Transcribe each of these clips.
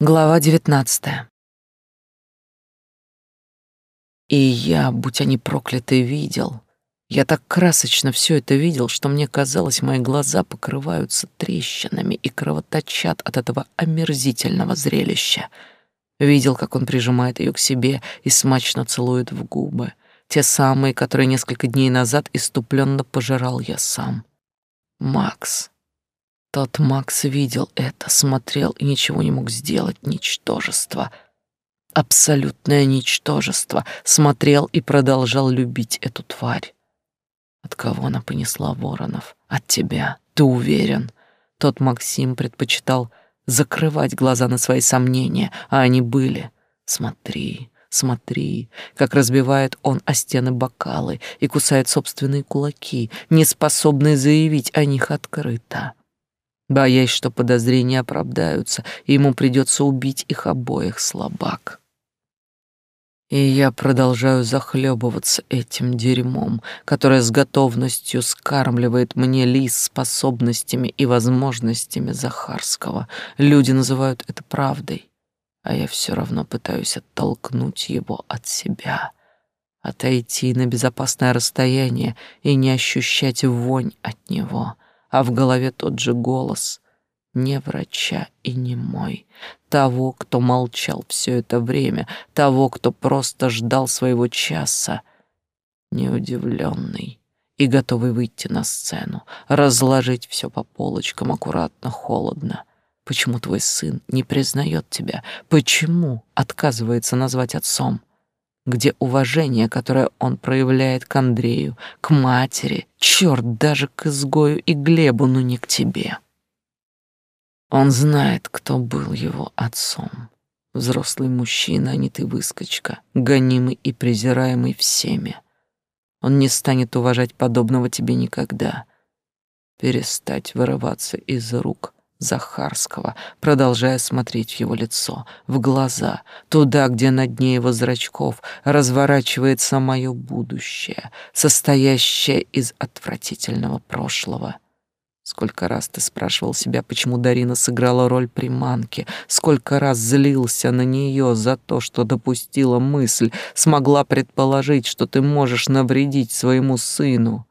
Глава девятнадцатая. И я, будь они прокляты, видел. Я так красочно все это видел, что мне казалось, мои глаза покрываются трещинами и кровоточат от этого омерзительного зрелища. Видел, как он прижимает ее к себе и смачно целует в губы, те самые, которые несколько дней назад иступленно пожирал я сам. Макс. Тот Макс видел это, смотрел и ничего не мог сделать. Ничтожество. Абсолютное ничтожество. Смотрел и продолжал любить эту тварь. От кого она понесла воронов? От тебя. Ты уверен? Тот Максим предпочитал закрывать глаза на свои сомнения, а они были. Смотри, смотри, как разбивает он о стены бокалы и кусает собственные кулаки, не способный заявить о них открыто боясь, что подозрения оправдаются, и ему придется убить их обоих, слабак. И я продолжаю захлебываться этим дерьмом, которое с готовностью скармливает мне лис способностями и возможностями Захарского. Люди называют это правдой, а я все равно пытаюсь оттолкнуть его от себя, отойти на безопасное расстояние и не ощущать вонь от него — а в голове тот же голос не врача и не мой, того, кто молчал все это время, того, кто просто ждал своего часа, неудивленный и готовый выйти на сцену, разложить все по полочкам аккуратно, холодно. Почему твой сын не признает тебя? Почему отказывается назвать отцом? Где уважение, которое он проявляет к Андрею, к матери, черт, даже к изгою и Глебу, но не к тебе. Он знает, кто был его отцом. Взрослый мужчина, а не ты выскочка, гонимый и презираемый всеми. Он не станет уважать подобного тебе никогда. Перестать вырываться из рук Захарского, продолжая смотреть в его лицо, в глаза, туда, где на дне его зрачков разворачивается мое будущее, состоящее из отвратительного прошлого. Сколько раз ты спрашивал себя, почему Дарина сыграла роль приманки, сколько раз злился на нее за то, что допустила мысль, смогла предположить, что ты можешь навредить своему сыну.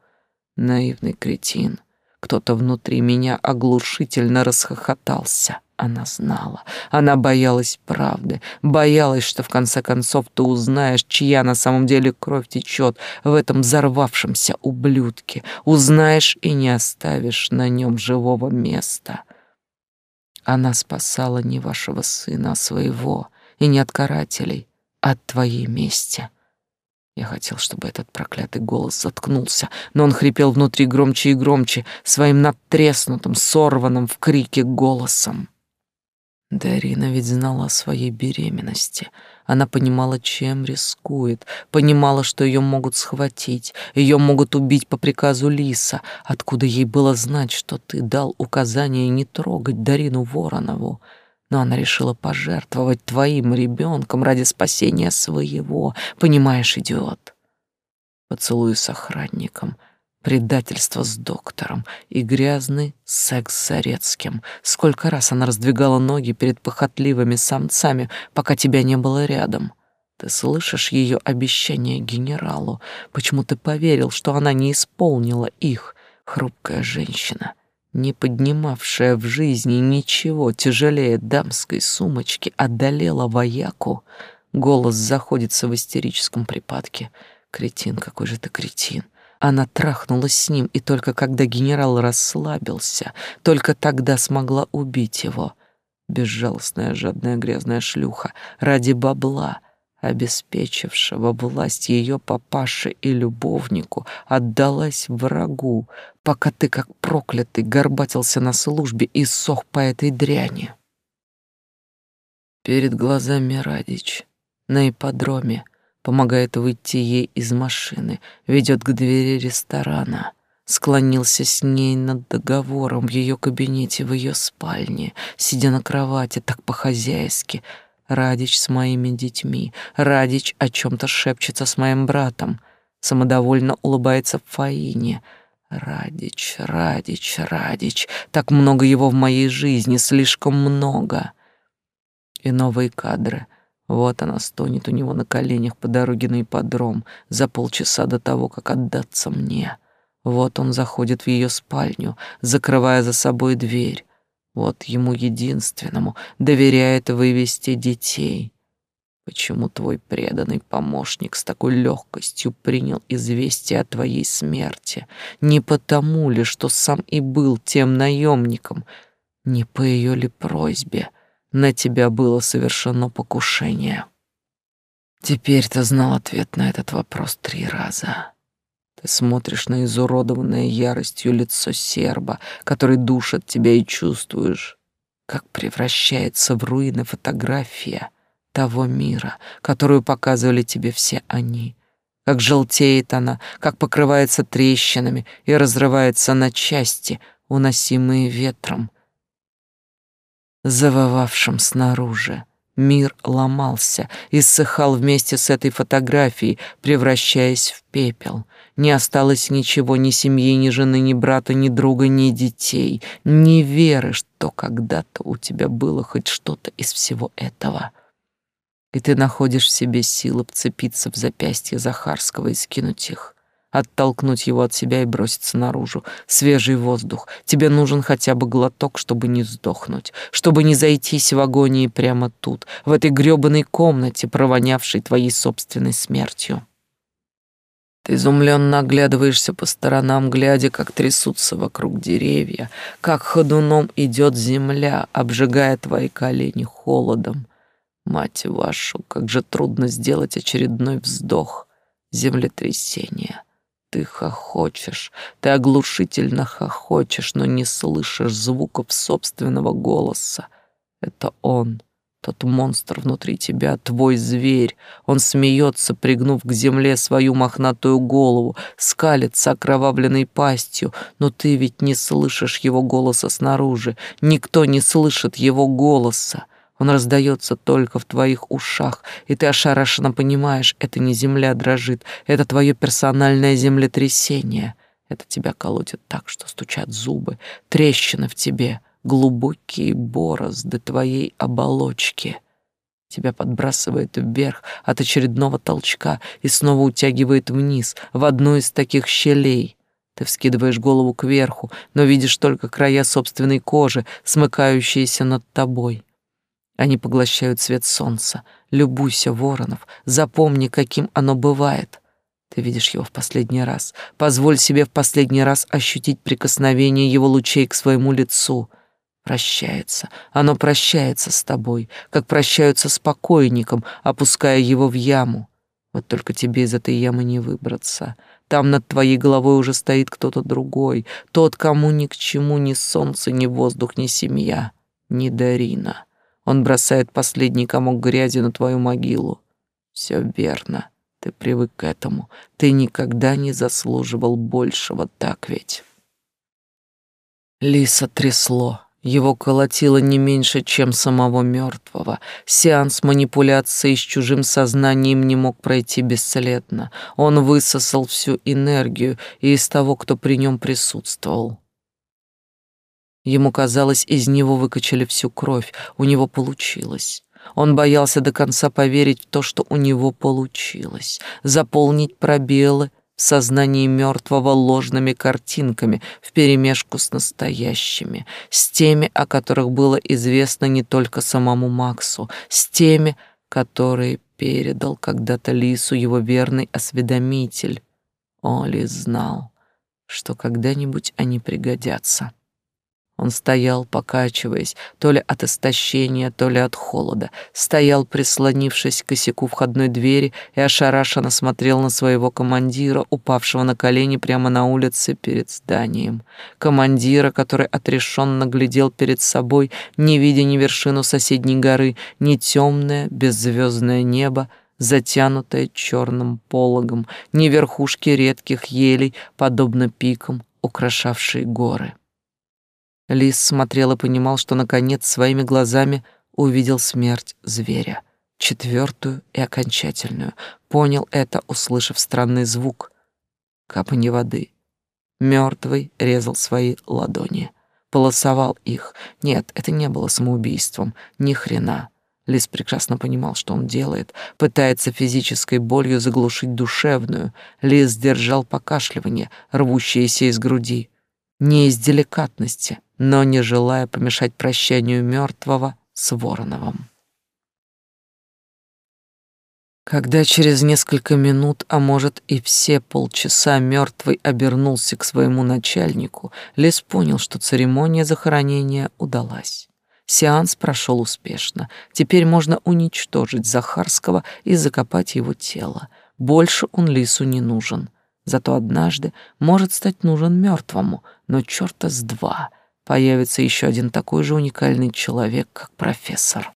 Наивный кретин — кто-то внутри меня оглушительно расхохотался. Она знала. Она боялась правды. Боялась, что в конце концов ты узнаешь, чья на самом деле кровь течет в этом взорвавшемся ублюдке. Узнаешь и не оставишь на нем живого места. Она спасала не вашего сына, а своего, и не от карателей, а от твоей мести. Я хотел, чтобы этот проклятый голос заткнулся, но он хрипел внутри громче и громче, своим надтреснутым, сорванным в крике голосом. Дарина ведь знала о своей беременности. Она понимала, чем рискует, понимала, что ее могут схватить, ее могут убить по приказу Лиса. Откуда ей было знать, что ты дал указание не трогать Дарину Воронову? Но она решила пожертвовать твоим ребенком ради спасения своего, понимаешь, идиот. Поцелуй с охранником, предательство с доктором и грязный секс с Зарецким. Сколько раз она раздвигала ноги перед похотливыми самцами, пока тебя не было рядом. Ты слышишь ее обещание генералу? Почему ты поверил, что она не исполнила их, хрупкая женщина? Не поднимавшая в жизни ничего тяжелее дамской сумочки, одолела вояку, голос заходится в истерическом припадке. Кретин, какой же ты кретин. Она трахнулась с ним, и только когда генерал расслабился, только тогда смогла убить его. Безжалостная, жадная, грязная шлюха ради бабла — обеспечившего власть ее папаше и любовнику, отдалась врагу, пока ты, как проклятый, горбатился на службе и сох по этой дряни. Перед глазами Радич на ипподроме помогает выйти ей из машины, ведет к двери ресторана, склонился с ней над договором в ее кабинете, в ее спальне, сидя на кровати так по-хозяйски — Радич с моими детьми. Радич о чем-то шепчется с моим братом. Самодовольно улыбается Фаине. Радич, Радич, Радич. Так много его в моей жизни, слишком много. И новые кадры. Вот она стонет у него на коленях по дороге на ипподром за полчаса до того, как отдаться мне. Вот он заходит в ее спальню, закрывая за собой дверь. Вот ему единственному доверяет вывести детей. Почему твой преданный помощник с такой легкостью принял известие о твоей смерти? Не потому ли, что сам и был тем наемником? Не по ее ли просьбе на тебя было совершено покушение? Теперь ты знал ответ на этот вопрос три раза. Ты смотришь на изуродованное яростью лицо серба, который душит тебя и чувствуешь, как превращается в руины фотография того мира, которую показывали тебе все они. Как желтеет она, как покрывается трещинами и разрывается на части, уносимые ветром, завывавшим снаружи. Мир ломался, иссыхал вместе с этой фотографией, превращаясь в пепел. Не осталось ничего, ни семьи, ни жены, ни брата, ни друга, ни детей, ни веры, что когда-то у тебя было хоть что-то из всего этого. И ты находишь в себе силы вцепиться в запястье Захарского и скинуть их оттолкнуть его от себя и броситься наружу. Свежий воздух. Тебе нужен хотя бы глоток, чтобы не сдохнуть, чтобы не зайтись в агонии прямо тут, в этой грёбаной комнате, провонявшей твоей собственной смертью. Ты изумленно оглядываешься по сторонам, глядя, как трясутся вокруг деревья, как ходуном идет земля, обжигая твои колени холодом. Мать вашу, как же трудно сделать очередной вздох землетрясения. Ты хохочешь, ты оглушительно хохочешь, но не слышишь звуков собственного голоса. Это он, тот монстр внутри тебя, твой зверь. Он смеется, пригнув к земле свою мохнатую голову, скалится окровавленной пастью, но ты ведь не слышишь его голоса снаружи. Никто не слышит его голоса. Он раздается только в твоих ушах, и ты ошарашенно понимаешь, это не земля дрожит, это твое персональное землетрясение. Это тебя колотит так, что стучат зубы, трещины в тебе, глубокие борозды твоей оболочки. Тебя подбрасывает вверх от очередного толчка и снова утягивает вниз, в одну из таких щелей. Ты вскидываешь голову кверху, но видишь только края собственной кожи, смыкающиеся над тобой. Они поглощают свет солнца. Любуйся, Воронов, запомни, каким оно бывает. Ты видишь его в последний раз. Позволь себе в последний раз ощутить прикосновение его лучей к своему лицу. Прощается. Оно прощается с тобой, как прощаются с покойником, опуская его в яму. Вот только тебе из этой ямы не выбраться. Там над твоей головой уже стоит кто-то другой, тот, кому ни к чему ни солнце, ни воздух, ни семья, ни Дарина. Он бросает последний комок грязи на твою могилу. Все верно. Ты привык к этому. Ты никогда не заслуживал большего, так ведь? Лиса трясло. Его колотило не меньше, чем самого мертвого. Сеанс манипуляции с чужим сознанием не мог пройти бесследно. Он высосал всю энергию и из того, кто при нем присутствовал. Ему казалось, из него выкачали всю кровь, у него получилось. Он боялся до конца поверить в то, что у него получилось, заполнить пробелы в сознании мертвого ложными картинками вперемешку с настоящими, с теми, о которых было известно не только самому Максу, с теми, которые передал когда-то Лису его верный осведомитель. Оли знал, что когда-нибудь они пригодятся. Он стоял, покачиваясь, то ли от истощения, то ли от холода, стоял, прислонившись к косяку входной двери и ошарашенно смотрел на своего командира, упавшего на колени прямо на улице перед зданием. Командира, который отрешенно глядел перед собой, не видя ни вершину соседней горы, ни темное беззвездное небо, затянутое черным пологом, ни верхушки редких елей, подобно пикам, украшавшие горы. Лис смотрел и понимал, что наконец своими глазами увидел смерть зверя, четвертую и окончательную. Понял это, услышав странный звук капанье воды. Мертвый резал свои ладони, полосовал их. Нет, это не было самоубийством, ни хрена. Лис прекрасно понимал, что он делает, пытается физической болью заглушить душевную. Лис сдержал покашливание, рвущееся из груди. Не из деликатности, но не желая помешать прощанию мертвого с Вороновым. Когда через несколько минут, а может и все полчаса, мертвый обернулся к своему начальнику, Лис понял, что церемония захоронения удалась. Сеанс прошел успешно. Теперь можно уничтожить Захарского и закопать его тело. Больше он Лису не нужен. Зато однажды может стать нужен мертвому, но черта с два появится еще один такой же уникальный человек, как профессор.